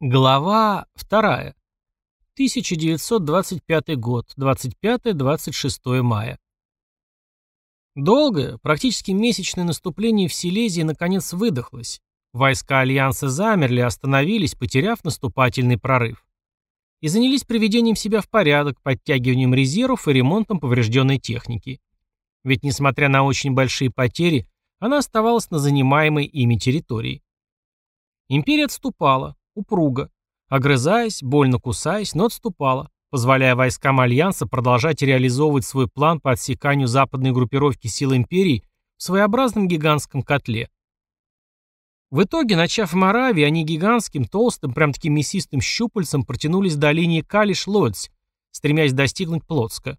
Глава 2. 1925 год, 25-26 мая. Долгое, практически месячное наступление в Силезии наконец выдохлось. Войска Альянса замерли, остановились, потеряв наступательный прорыв. И занялись приведением себя в порядок, подтягиванием резервов и ремонтом поврежденной техники. Ведь, несмотря на очень большие потери, она оставалась на занимаемой ими территории. Империя отступала, упруго, огрызаясь, больно кусаясь, но отступала, позволяя войскам Альянса продолжать реализовывать свой план по отсеканию западной группировки сил Империи в своеобразном гигантском котле. В итоге, начав в Моравии, они гигантским, толстым, прям таким мясистым щупальцем протянулись до линии Калиш-Лодзь, стремясь достигнуть Плотска.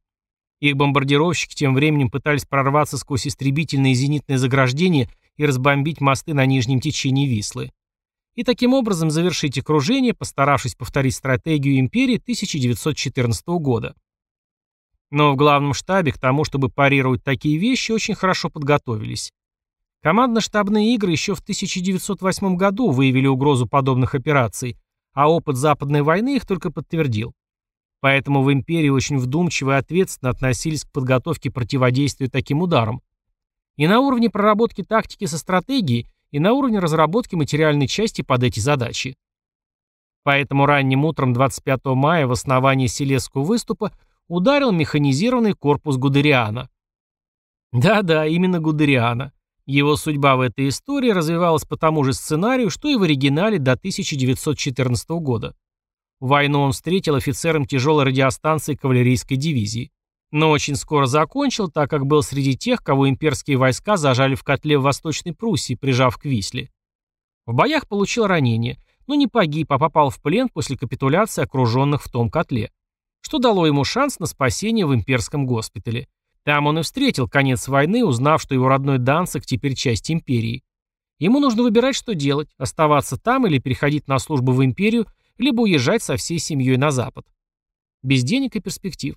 Их бомбардировщики тем временем пытались прорваться сквозь истребительные зенитные заграждения и разбомбить мосты на нижнем течении Вислы и таким образом завершить окружение, постаравшись повторить стратегию империи 1914 года. Но в главном штабе к тому, чтобы парировать такие вещи, очень хорошо подготовились. Командно-штабные игры еще в 1908 году выявили угрозу подобных операций, а опыт Западной войны их только подтвердил. Поэтому в империи очень вдумчиво и ответственно относились к подготовке противодействия таким ударам. И на уровне проработки тактики со стратегией, и на уровне разработки материальной части под эти задачи. Поэтому ранним утром 25 мая в основании Селесского выступа ударил механизированный корпус Гудериана. Да-да, именно Гудериана. Его судьба в этой истории развивалась по тому же сценарию, что и в оригинале до 1914 года. Войну он встретил офицером тяжелой радиостанции кавалерийской дивизии. Но очень скоро закончил, так как был среди тех, кого имперские войска зажали в котле в Восточной Пруссии, прижав к Висле. В боях получил ранение, но не погиб, а попал в плен после капитуляции окруженных в том котле, что дало ему шанс на спасение в имперском госпитале. Там он и встретил конец войны, узнав, что его родной Данцик теперь часть империи. Ему нужно выбирать, что делать, оставаться там или переходить на службу в империю, либо уезжать со всей семьей на запад. Без денег и перспектив.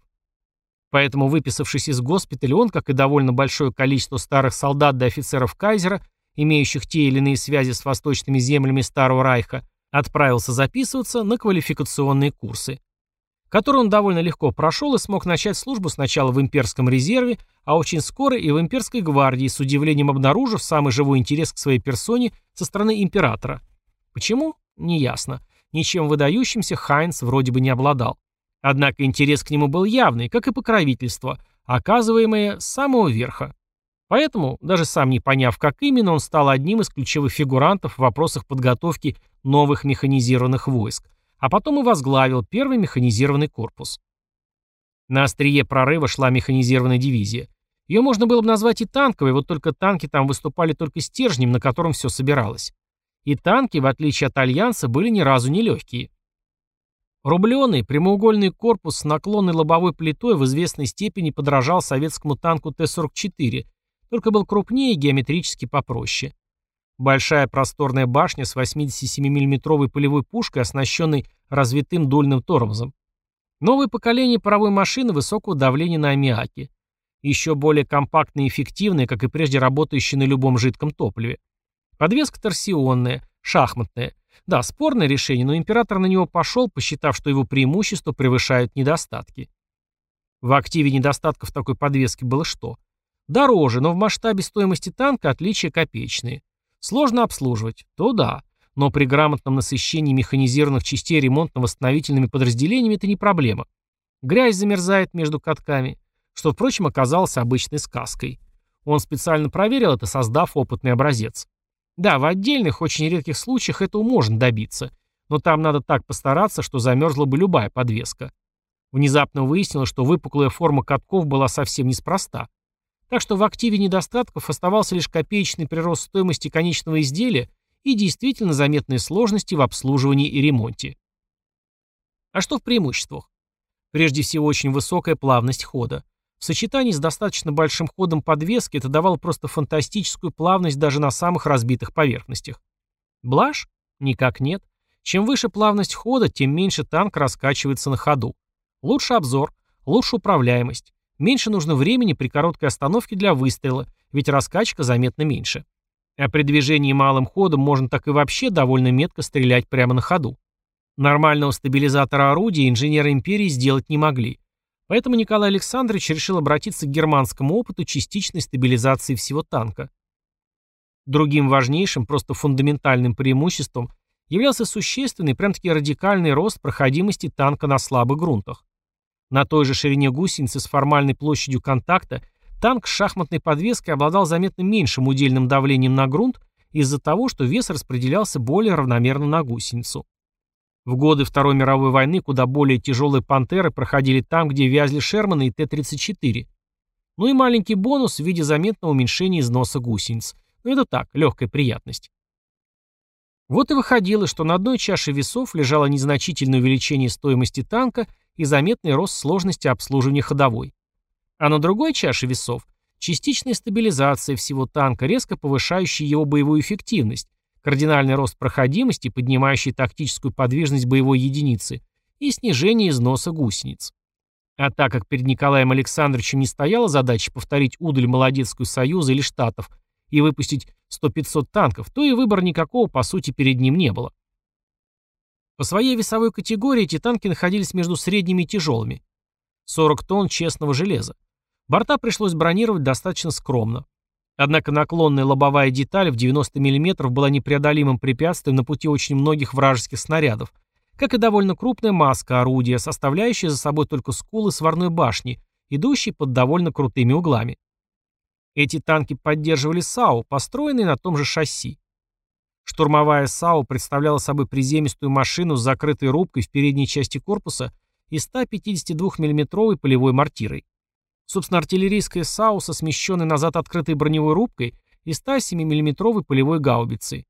Поэтому, выписавшись из госпиталя, он, как и довольно большое количество старых солдат да офицеров Кайзера, имеющих те или иные связи с восточными землями Старого Райха, отправился записываться на квалификационные курсы, которые он довольно легко прошел и смог начать службу сначала в имперском резерве, а очень скоро и в имперской гвардии, с удивлением обнаружив самый живой интерес к своей персоне со стороны императора. Почему? Неясно. Ничем выдающимся Хайнс вроде бы не обладал. Однако интерес к нему был явный, как и покровительство, оказываемое с самого верха. Поэтому, даже сам не поняв, как именно, он стал одним из ключевых фигурантов в вопросах подготовки новых механизированных войск, а потом и возглавил первый механизированный корпус. На острие прорыва шла механизированная дивизия. Ее можно было бы назвать и танковой, вот только танки там выступали только стержнем, на котором все собиралось. И танки, в отличие от Альянса, были ни разу не легкие. Рубленый прямоугольный корпус с наклонной лобовой плитой в известной степени подражал советскому танку Т-44, только был крупнее и геометрически попроще. Большая просторная башня с 87 миллиметровой полевой пушкой, оснащенной развитым дульным тормозом. Новое поколение паровой машины высокого давления на аммиаке. Еще более компактные и эффективные, как и прежде работающие на любом жидком топливе. Подвеска торсионная, шахматная. Да, спорное решение, но император на него пошел, посчитав, что его преимущества превышают недостатки. В активе недостатков такой подвески было что? Дороже, но в масштабе стоимости танка отличия копеечные. Сложно обслуживать, то да, но при грамотном насыщении механизированных частей ремонтно-восстановительными подразделениями это не проблема. Грязь замерзает между катками, что, впрочем, оказалось обычной сказкой. Он специально проверил это, создав опытный образец. Да, в отдельных, очень редких случаях этого можно добиться, но там надо так постараться, что замерзла бы любая подвеска. Внезапно выяснилось, что выпуклая форма катков была совсем неспроста. Так что в активе недостатков оставался лишь копеечный прирост стоимости конечного изделия и действительно заметные сложности в обслуживании и ремонте. А что в преимуществах? Прежде всего, очень высокая плавность хода. В сочетании с достаточно большим ходом подвески это давало просто фантастическую плавность даже на самых разбитых поверхностях. Блажь? Никак нет. Чем выше плавность хода, тем меньше танк раскачивается на ходу. Лучше обзор, лучше управляемость. Меньше нужно времени при короткой остановке для выстрела, ведь раскачка заметно меньше. А при движении малым ходом можно так и вообще довольно метко стрелять прямо на ходу. Нормального стабилизатора орудия инженеры империи сделать не могли. Поэтому Николай Александрович решил обратиться к германскому опыту частичной стабилизации всего танка. Другим важнейшим, просто фундаментальным преимуществом являлся существенный, прям-таки радикальный рост проходимости танка на слабых грунтах. На той же ширине гусеницы с формальной площадью контакта танк с шахматной подвеской обладал заметно меньшим удельным давлением на грунт из-за того, что вес распределялся более равномерно на гусеницу. В годы Второй мировой войны куда более тяжелые «Пантеры» проходили там, где вязли Шерманы и Т-34. Ну и маленький бонус в виде заметного уменьшения износа гусениц. Но это так, легкая приятность. Вот и выходило, что на одной чаше весов лежало незначительное увеличение стоимости танка и заметный рост сложности обслуживания ходовой. А на другой чаше весов – частичная стабилизация всего танка, резко повышающая его боевую эффективность, кардинальный рост проходимости, поднимающий тактическую подвижность боевой единицы и снижение износа гусениц. А так как перед Николаем Александровичем не стояла задача повторить удаль Молодецкую Союза или Штатов и выпустить 100-500 танков, то и выбора никакого, по сути, перед ним не было. По своей весовой категории эти танки находились между средними и тяжелыми. 40 тонн честного железа. Борта пришлось бронировать достаточно скромно. Однако наклонная лобовая деталь в 90 мм была непреодолимым препятствием на пути очень многих вражеских снарядов, как и довольно крупная маска орудия, составляющая за собой только скулы сварной башни, идущей под довольно крутыми углами. Эти танки поддерживали САУ, построенные на том же шасси. Штурмовая САУ представляла собой приземистую машину с закрытой рубкой в передней части корпуса и 152 миллиметровой полевой мортирой. Собственно, артиллерийская САУ со смещенной назад открытой броневой рубкой и 107 миллиметровой полевой гаубицей.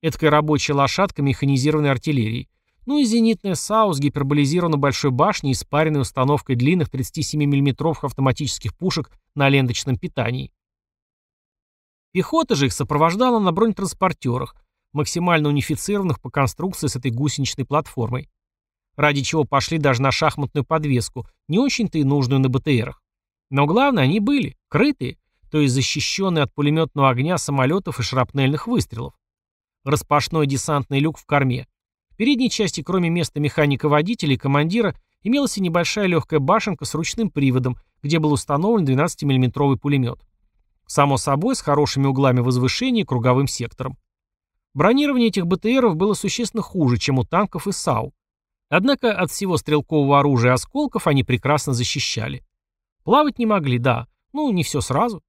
Эдакая рабочая лошадка механизированной артиллерии. Ну и зенитная САУ с гиперболизированной большой башней и спаренной установкой длинных 37 миллиметровых автоматических пушек на ленточном питании. Пехота же их сопровождала на бронетранспортерах, максимально унифицированных по конструкции с этой гусеничной платформой. Ради чего пошли даже на шахматную подвеску, не очень-то и нужную на БТРах. Но главное, они были, крытые, то есть защищенные от пулеметного огня самолетов и шрапнельных выстрелов. Распашной десантный люк в корме. В передней части, кроме места механика-водителя и командира, имелась и небольшая легкая башенка с ручным приводом, где был установлен 12 миллиметровый пулемет. Само собой, с хорошими углами возвышения и круговым сектором. Бронирование этих БТРов было существенно хуже, чем у танков и САУ. Однако от всего стрелкового оружия и осколков они прекрасно защищали. Плавать не могли, да, ну не все сразу.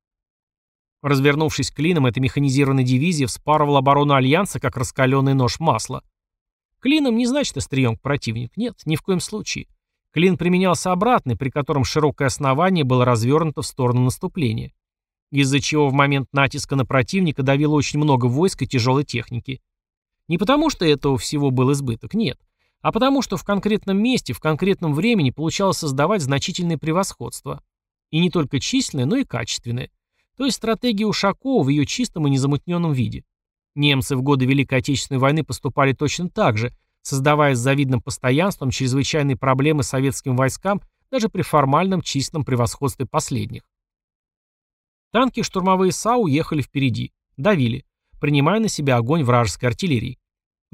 Развернувшись клином, эта механизированная дивизия вспарывала оборону Альянса, как раскаленный нож масла. Клином не значит острием к противнику, нет, ни в коем случае. Клин применялся обратный, при котором широкое основание было развернуто в сторону наступления из-за чего в момент натиска на противника давило очень много войск и тяжелой техники. Не потому, что этого всего был избыток, нет, а потому, что в конкретном месте, в конкретном времени получалось создавать значительное превосходство. И не только численное, но и качественное. То есть стратегия Ушакова в ее чистом и незамутненном виде. Немцы в годы Великой Отечественной войны поступали точно так же, создавая с завидным постоянством чрезвычайные проблемы советским войскам даже при формальном численном превосходстве последних. Танки штурмовые САУ ехали впереди, давили, принимая на себя огонь вражеской артиллерии.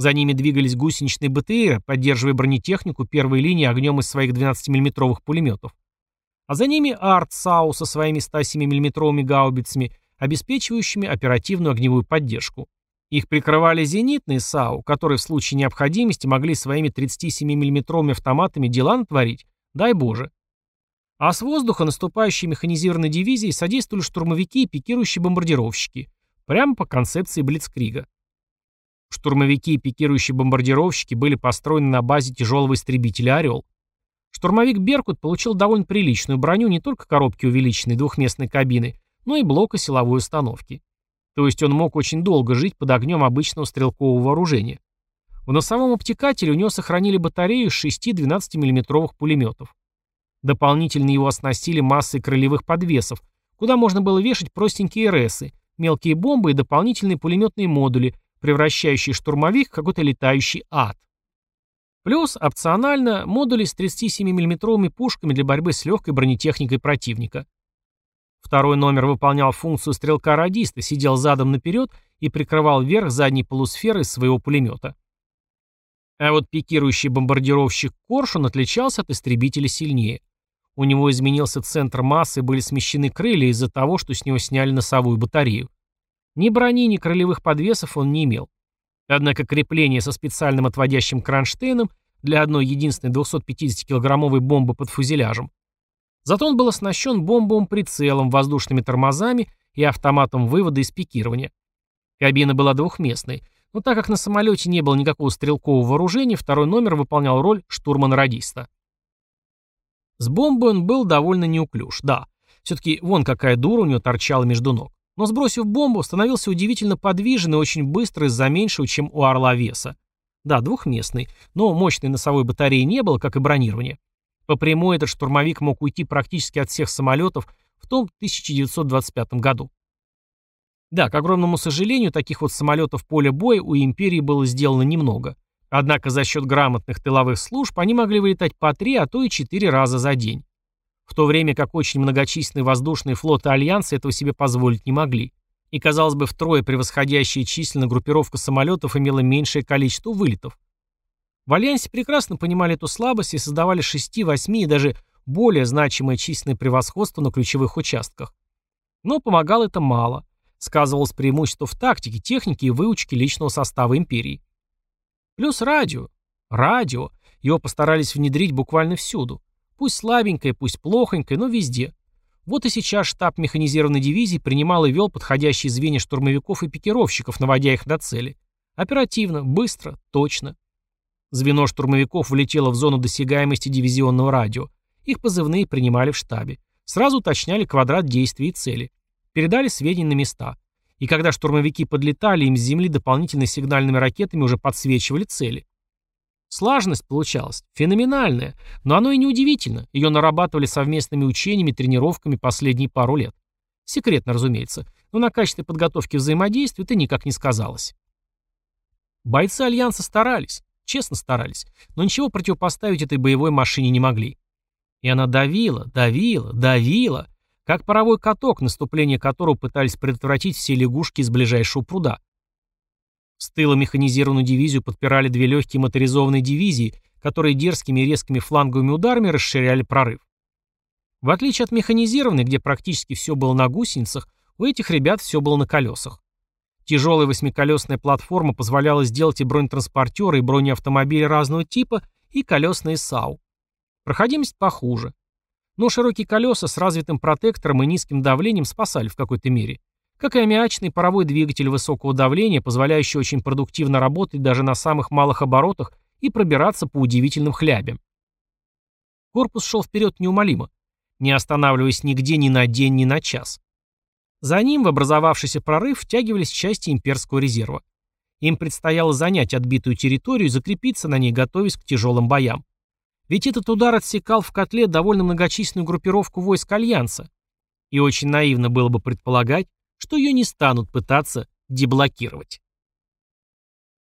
За ними двигались гусеничные БТРы, поддерживая бронетехнику первой линии огнем из своих 12 миллиметровых пулеметов. А за ними арт САУ со своими 107 миллиметровыми гаубицами, обеспечивающими оперативную огневую поддержку. Их прикрывали зенитные САУ, которые в случае необходимости могли своими 37 миллиметровыми автоматами дела натворить, дай боже. А с воздуха наступающей механизированной дивизии содействовали штурмовики и пикирующие бомбардировщики. Прямо по концепции Блицкрига. Штурмовики и пикирующие бомбардировщики были построены на базе тяжелого истребителя «Орел». Штурмовик «Беркут» получил довольно приличную броню не только коробки увеличенной двухместной кабины, но и блока силовой установки. То есть он мог очень долго жить под огнем обычного стрелкового вооружения. В носовом обтекателе у него сохранили батарею из 6 12 миллиметровых пулеметов. Дополнительно его оснастили массой крыльевых подвесов, куда можно было вешать простенькие РСы, мелкие бомбы и дополнительные пулеметные модули, превращающие штурмовик в какой-то летающий ад. Плюс, опционально, модули с 37 миллиметровыми пушками для борьбы с легкой бронетехникой противника. Второй номер выполнял функцию стрелка-радиста, сидел задом наперед и прикрывал верх задней полусферы своего пулемета. А вот пикирующий бомбардировщик «Коршун» отличался от истребителя сильнее. У него изменился центр массы были смещены крылья из-за того, что с него сняли носовую батарею. Ни брони, ни крылевых подвесов он не имел. Однако крепление со специальным отводящим кронштейном для одной единственной 250-килограммовой бомбы под фюзеляжем. Зато он был оснащен бомбовым прицелом, воздушными тормозами и автоматом вывода из пикирования. Кабина была двухместной, но так как на самолете не было никакого стрелкового вооружения, второй номер выполнял роль штурмана-радиста. С бомбой он был довольно неуклюж, да. Все-таки вон какая дура у него торчала между ног. Но сбросив бомбу, становился удивительно подвижен и очень быстро из-за меньшего, чем у «Орла» веса. Да, двухместный, но мощной носовой батареи не было, как и бронирование. По прямой этот штурмовик мог уйти практически от всех самолетов в том 1925 году. Да, к огромному сожалению, таких вот самолетов поля боя у империи было сделано немного. Однако за счет грамотных тыловых служб они могли вылетать по три, а то и четыре раза за день. В то время как очень многочисленные воздушные флоты Альянса этого себе позволить не могли. И, казалось бы, втрое превосходящая численно группировка самолетов имела меньшее количество вылетов. В Альянсе прекрасно понимали эту слабость и создавали 6, 8 и даже более значимое численное превосходство на ключевых участках. Но помогало это мало. Сказывалось преимущество в тактике, технике и выучке личного состава империи. Плюс радио. Радио. Его постарались внедрить буквально всюду. Пусть слабенькое, пусть плохонькое, но везде. Вот и сейчас штаб механизированной дивизии принимал и вел подходящие звенья штурмовиков и пикировщиков, наводя их на цели. Оперативно, быстро, точно. Звено штурмовиков влетело в зону досягаемости дивизионного радио. Их позывные принимали в штабе. Сразу уточняли квадрат действий и цели. Передали сведения на места. И когда штурмовики подлетали, им с земли дополнительно сигнальными ракетами уже подсвечивали цели. Слаженность получалась феноменальная, но оно и не удивительно. Ее нарабатывали совместными учениями, тренировками последние пару лет. Секретно, разумеется, но на качестве подготовки взаимодействия это никак не сказалось. Бойцы Альянса старались, честно старались, но ничего противопоставить этой боевой машине не могли. И она давила, давила, давила, как паровой каток, наступление которого пытались предотвратить все лягушки из ближайшего пруда. С тыла механизированную дивизию подпирали две легкие моторизованные дивизии, которые дерзкими и резкими фланговыми ударами расширяли прорыв. В отличие от механизированной, где практически все было на гусеницах, у этих ребят все было на колесах. Тяжелая восьмиколесная платформа позволяла сделать и бронетранспортеры, и бронеавтомобили разного типа, и колесные САУ. Проходимость похуже. Но широкие колеса с развитым протектором и низким давлением спасали в какой-то мере. Как и аммиачный паровой двигатель высокого давления, позволяющий очень продуктивно работать даже на самых малых оборотах и пробираться по удивительным хлябям. Корпус шел вперед неумолимо, не останавливаясь нигде ни на день, ни на час. За ним в образовавшийся прорыв втягивались части имперского резерва. Им предстояло занять отбитую территорию и закрепиться на ней, готовясь к тяжелым боям. Ведь этот удар отсекал в котле довольно многочисленную группировку войск Альянса. И очень наивно было бы предполагать, что ее не станут пытаться деблокировать.